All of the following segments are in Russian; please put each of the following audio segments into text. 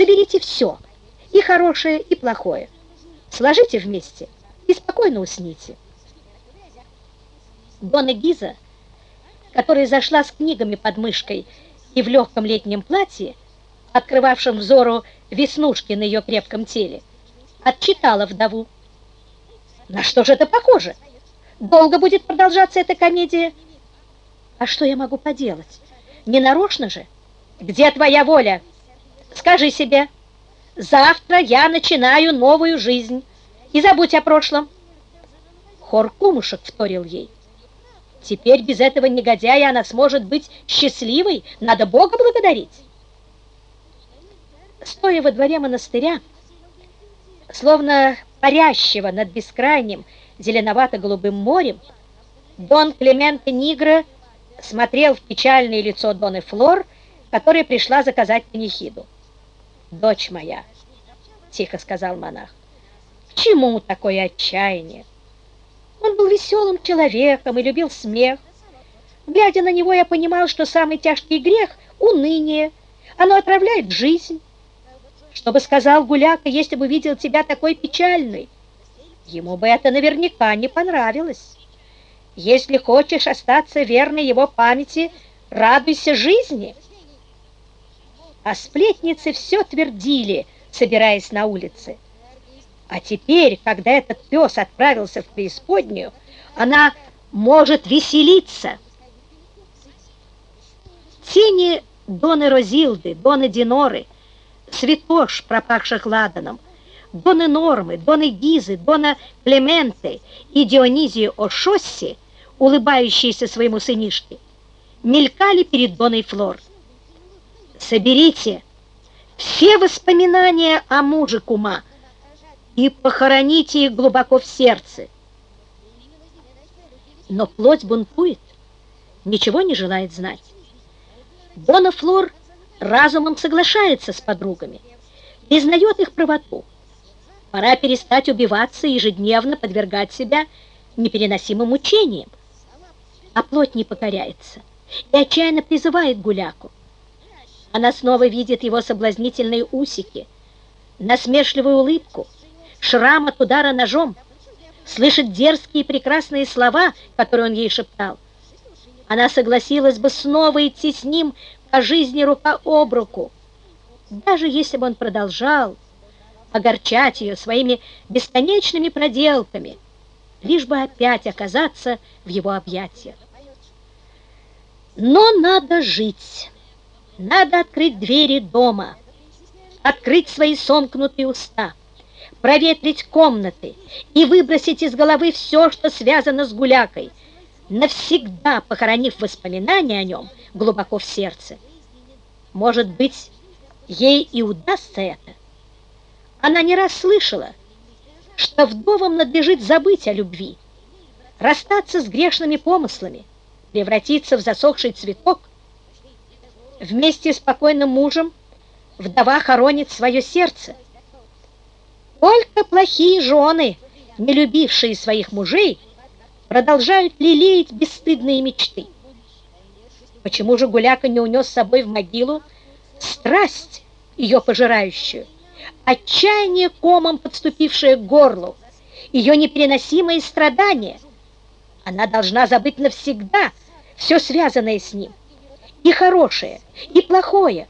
Соберите все, и хорошее, и плохое. Сложите вместе и спокойно усните. Дона Гиза, которая зашла с книгами под мышкой и в легком летнем платье, открывавшем взору веснушки на ее крепком теле, отчитала вдову. На что же это похоже? Долго будет продолжаться эта комедия? А что я могу поделать? Не нарочно же? Где твоя воля? Скажи себе, завтра я начинаю новую жизнь, и забудь о прошлом. Хор кумушек вторил ей. Теперь без этого негодяя она сможет быть счастливой, надо Бога благодарить. Стоя во дворе монастыря, словно парящего над бескрайним зеленовато-голубым морем, Дон Клименте Нигро смотрел в печальное лицо Доны Флор, которая пришла заказать панихиду. «Дочь моя», — тихо сказал монах, — «к чему такое отчаяние? Он был веселым человеком и любил смех. Глядя на него, я понимал, что самый тяжкий грех — уныние. Оно отравляет жизнь. Что бы сказал Гуляка, если бы видел тебя такой печальной? Ему бы это наверняка не понравилось. Если хочешь остаться верной его памяти, радуйся жизни. А сплетницы все твердили, собираясь на улице. А теперь, когда этот пес отправился в преисподнюю, она может веселиться. Тени Доны Розилды, Доны Диноры, Святош, пропахших ладаном, Доны Нормы, Доны Гизы, Дона Клементы и Дионизии Ошосси, улыбающиеся своему сынишке, мелькали перед Доной Флор. Соберите все воспоминания о муже кума, и похороните их глубоко в сердце. Но плоть бунтует, ничего не желает знать. Дона Флор разумом соглашается с подругами, признает их правоту. Пора перестать убиваться и ежедневно подвергать себя непереносимым мучениям. А плоть не покоряется и отчаянно призывает Гуляку. Она снова видит его соблазнительные усики, насмешливую улыбку, шрам от удара ножом, слышит дерзкие и прекрасные слова, которые он ей шептал. Она согласилась бы снова идти с ним по жизни рука об руку, даже если бы он продолжал огорчать ее своими бесконечными проделками, лишь бы опять оказаться в его объятиях. Но надо жить, надо открыть двери дома, открыть свои сомкнутые уста, проветрить комнаты и выбросить из головы все, что связано с гулякой, навсегда похоронив воспоминания о нем глубоко в сердце. Может быть, ей и удастся это. Она не раз слышала, что вдовам надлежит забыть о любви, расстаться с грешными помыслами, превратиться в засохший цветок. Вместе с покойным мужем вдова хоронит свое сердце, только плохие жены, не любившие своих мужей, продолжают лелеять бесстыдные мечты. Почему же Гуляка не унес с собой в могилу страсть, ее пожирающую, отчаяние комом, подступившее к горлу, ее непереносимые страдания? Она должна забыть навсегда все связанное с ним, и хорошее, и плохое,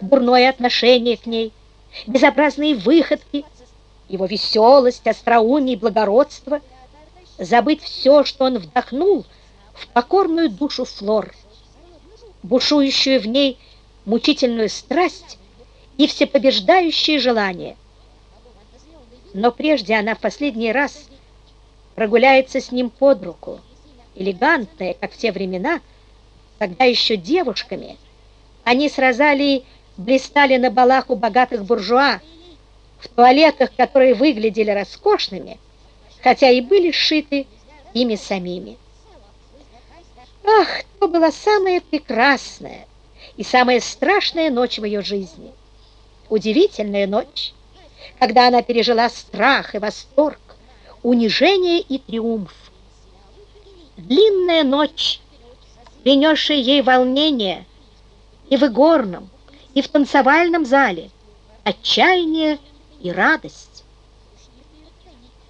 дурное отношение к ней, безобразные выходки, его веселость, остроумие и благородство, забыть все, что он вдохнул в покорную душу Флор, бушующую в ней мучительную страсть и всепобеждающее желание. Но прежде она в последний раз прогуляется с ним под руку, элегантная, как в те времена, когда еще девушками они с Розалией блистали на балах у богатых буржуа, в туалетах, которые выглядели роскошными, хотя и были сшиты ими самими. Ах, то была самая прекрасная и самая страшная ночь в ее жизни. Удивительная ночь, когда она пережила страх и восторг, унижение и триумф. Длинная ночь, принесшая ей волнение и в игорном, и в танцевальном зале – отчаяние и радость.